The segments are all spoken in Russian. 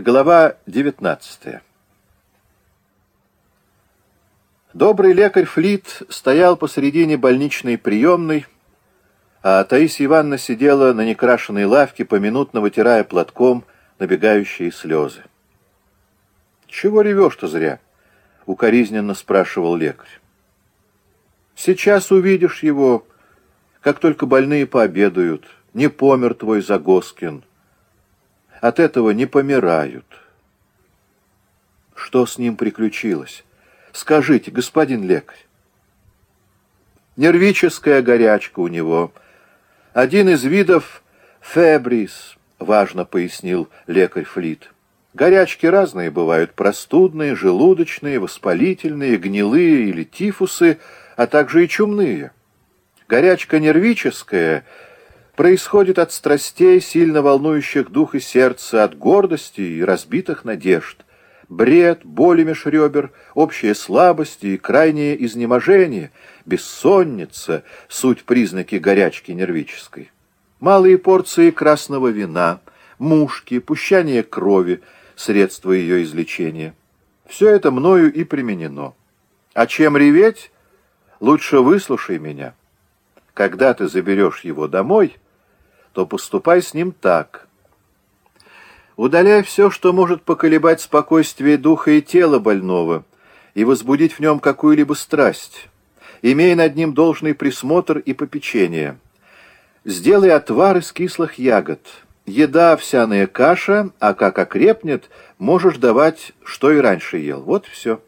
Глава 19 Добрый лекарь Флит стоял посредине больничной приемной, а Таисия Ивановна сидела на некрашенной лавке, поминутно вытирая платком набегающие слезы. «Чего ревешь-то зря?» — укоризненно спрашивал лекарь. «Сейчас увидишь его, как только больные пообедают. Не помер твой Загоскин» от этого не помирают. Что с ним приключилось? Скажите, господин лекарь. Нервическая горячка у него. Один из видов фебрис, важно пояснил лекарь Флит. Горячки разные бывают, простудные, желудочные, воспалительные, гнилые или тифусы, а также и чумные. Горячка нервическая — происходит от страстей, сильно волнующих дух и сердце, от гордости и разбитых надежд. Бред, боли меж ребер, общая слабость и крайнее изнеможение, бессонница — суть признаки горячки нервической. Малые порции красного вина, мушки, пущание крови — средства ее излечения. Все это мною и применено. А чем реветь, лучше выслушай меня. Когда ты заберешь его домой — то поступай с ним так. Удаляй все, что может поколебать спокойствие духа и тела больного и возбудить в нем какую-либо страсть. Имей над ним должный присмотр и попечение. Сделай отвар из кислых ягод. Еда овсяная каша, а как окрепнет, можешь давать, что и раньше ел. Вот все.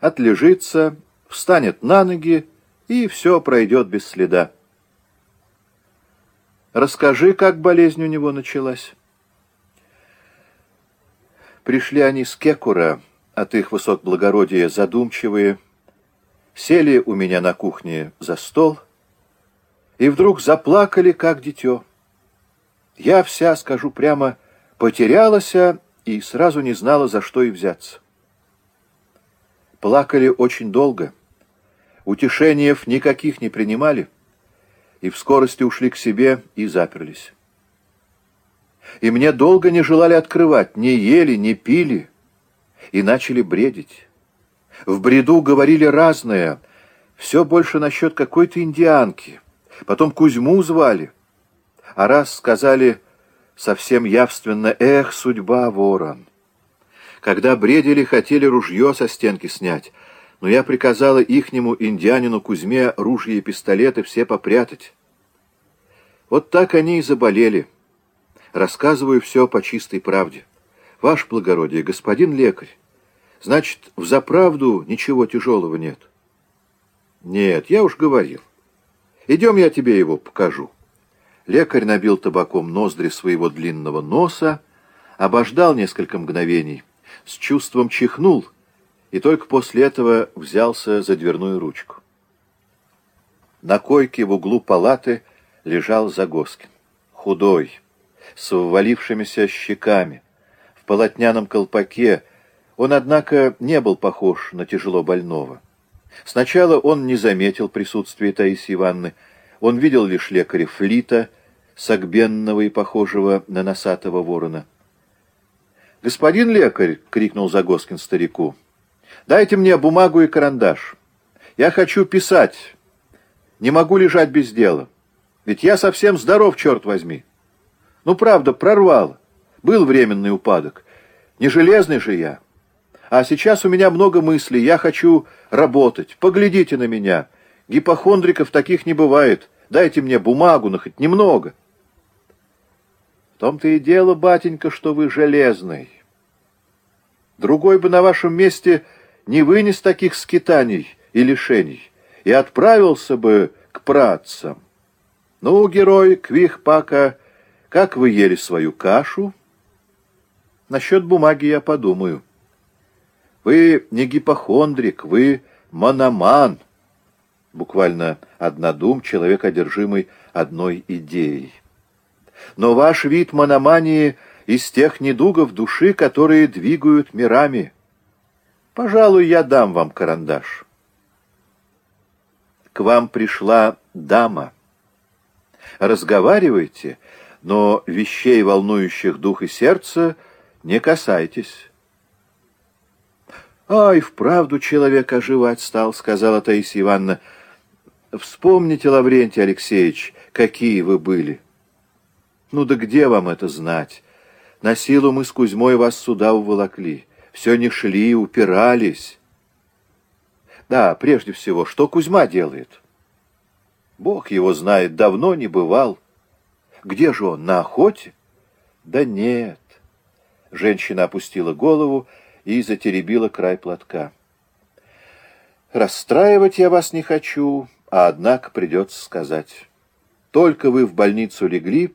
Отлежится, встанет на ноги, и все пройдет без следа. Расскажи, как болезнь у него началась. Пришли они с Кекура, от их высот благородия задумчивые, сели у меня на кухне за стол и вдруг заплакали, как дитё. Я вся, скажу прямо, потерялась и сразу не знала, за что и взяться. Плакали очень долго, утешениев никаких не принимали, и в скорости ушли к себе и заперлись. И мне долго не желали открывать, не ели, не пили, и начали бредить. В бреду говорили разное, все больше насчет какой-то индианки, потом Кузьму звали, а раз сказали совсем явственно «Эх, судьба, ворон!» Когда бредили, хотели ружье со стенки снять, но я приказала ихнему индианину Кузьме ружья и пистолеты все попрятать. Вот так они и заболели. Рассказываю все по чистой правде. Ваше благородие, господин лекарь, значит, в заправду ничего тяжелого нет? Нет, я уж говорил. Идем, я тебе его покажу. Лекарь набил табаком ноздри своего длинного носа, обождал несколько мгновений, с чувством чихнул и только после этого взялся за дверную ручку. На койке в углу палаты лежал Загоскин. Худой, с ввалившимися щеками, в полотняном колпаке. Он, однако, не был похож на тяжело больного. Сначала он не заметил присутствия Таисии Ивановны. Он видел лишь лекаря Флита, согбенного и похожего на носатого ворона. «Господин лекарь!» — крикнул Загоскин старику. «Дайте мне бумагу и карандаш. Я хочу писать. Не могу лежать без дела». Ведь я совсем здоров, черт возьми. Ну, правда, прорвал. Был временный упадок. Не железный же я. А сейчас у меня много мыслей. Я хочу работать. Поглядите на меня. Гипохондриков таких не бывает. Дайте мне бумагу, но хоть немного. В том-то и дело, батенька, что вы железный. Другой бы на вашем месте не вынес таких скитаний и лишений и отправился бы к працам. Ну, герой Квихпака, как вы ели свою кашу? Насчет бумаги я подумаю. Вы не гипохондрик, вы мономан. Буквально однодум, человек, одержимый одной идеей. Но ваш вид мономании из тех недугов души, которые двигают мирами. Пожалуй, я дам вам карандаш. К вам пришла дама разговаривайте, но вещей, волнующих дух и сердце, Не касайтесь. «Ай, вправду человек оживать стал», — сказала Таисия Ивановна. «Вспомните, Лаврентий Алексеевич, какие вы были». «Ну да где вам это знать? На силу мы с Кузьмой вас сюда уволокли. Все не шли, упирались». «Да, прежде всего, что Кузьма делает?» «Бог его знает, давно не бывал». «Где же он, на охоте?» «Да нет». Женщина опустила голову и затеребила край платка. «Расстраивать я вас не хочу, а однако придется сказать. Только вы в больницу легли,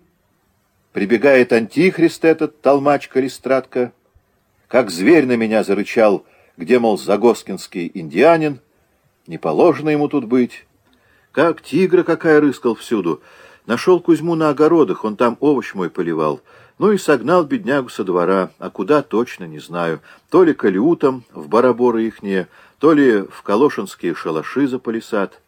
прибегает антихрист этот, толмач-калистратка, как зверь на меня зарычал, где, мол, загоскинский индианин, не положено ему тут быть, как тигра какая рыскал всюду». Нашел Кузьму на огородах, он там овощ мой поливал. Ну и согнал беднягу со двора, а куда точно не знаю. То ли калютом в бараборы ихние, то ли в калошинские шалаши за палисад.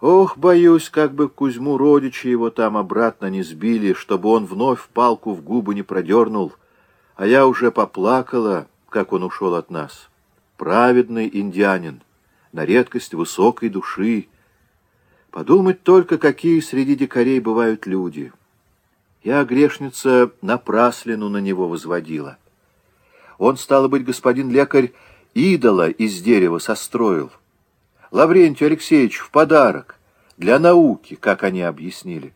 Ох, боюсь, как бы Кузьму родичи его там обратно не сбили, чтобы он вновь палку в губы не продернул. А я уже поплакала, как он ушел от нас. Праведный индианин, на редкость высокой души. Подумать только, какие среди дикарей бывают люди». Я, грешница, напраслину на него возводила. Он, стало быть, господин лекарь, идола из дерева состроил. Лаврентию Алексеевич в подарок, для науки, как они объяснили.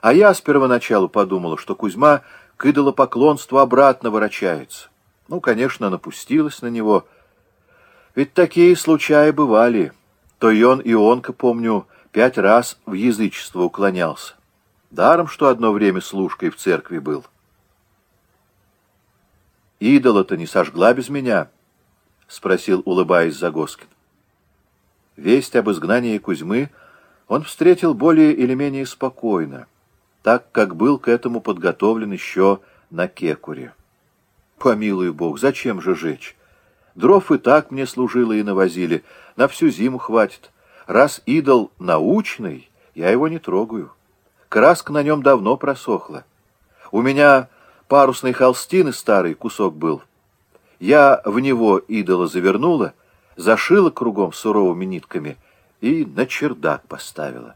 А я с первоначалу подумала, что Кузьма к идолопоклонству обратно ворочается. Ну, конечно, напустилась на него. Ведь такие случаи бывали. То и он, и онка, помню, пять раз в язычество уклонялся. Даром, что одно время служкой в церкви был. «Идола-то не сожгла без меня?» — спросил, улыбаясь Загоскин. Весть об изгнании Кузьмы он встретил более или менее спокойно, так как был к этому подготовлен еще на Кекуре. Помилуй бог, зачем же жечь? Дров и так мне служило и навозили, на всю зиму хватит. Раз идол научный, я его не трогаю. Краска на нем давно просохла. У меня парусной холстины старый кусок был. Я в него идола завернула, зашила кругом суровыми нитками и на чердак поставила.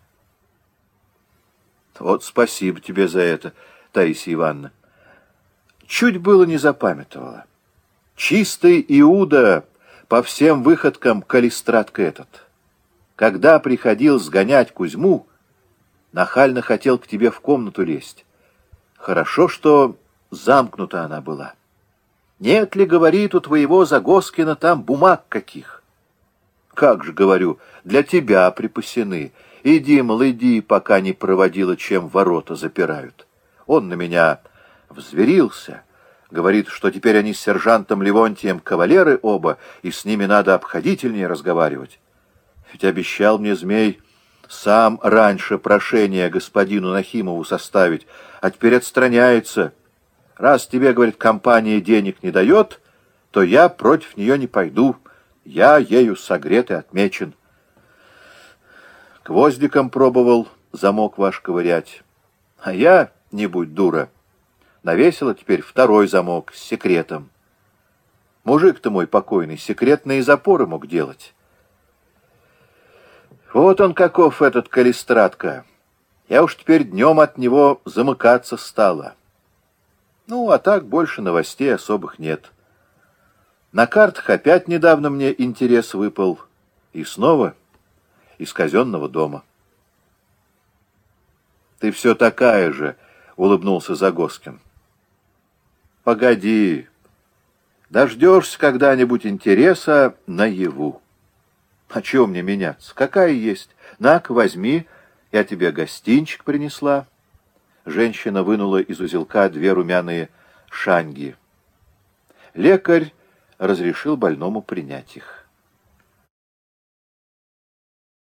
Вот спасибо тебе за это, Таисия Ивановна. Чуть было не запамятовала. Чистый Иуда по всем выходкам калистратка этот. Когда приходил сгонять Кузьму, нахально хотел к тебе в комнату лезть. Хорошо, что замкнута она была. Нет ли, говорит, у твоего Загоскина там бумаг каких? Как же, говорю, для тебя припасены. Иди, мол, пока не проводила, чем ворота запирают. Он на меня взверился, говорит, что теперь они с сержантом Левонтием кавалеры оба, и с ними надо обходительнее разговаривать. Ведь обещал мне змей сам раньше прошение господину Нахимову составить, а теперь отстраняется. Раз тебе, говорит, компания денег не дает, то я против нее не пойду. Я ею согрет и отмечен. Гвоздиком пробовал замок ваш ковырять. А я, не будь дура, навесила теперь второй замок с секретом. Мужик-то мой покойный секретные запоры мог делать. Вот он каков, этот калистратка. Я уж теперь днем от него замыкаться стала. Ну, а так больше новостей особых нет. На картах опять недавно мне интерес выпал. И снова из казенного дома. «Ты все такая же», — улыбнулся Загоскин. «Погоди, дождешься когда-нибудь интереса наяву». А чего мне меняться? Какая есть? На-ка, возьми, я тебе гостинчик принесла. Женщина вынула из узелка две румяные шанги. Лекарь разрешил больному принять их.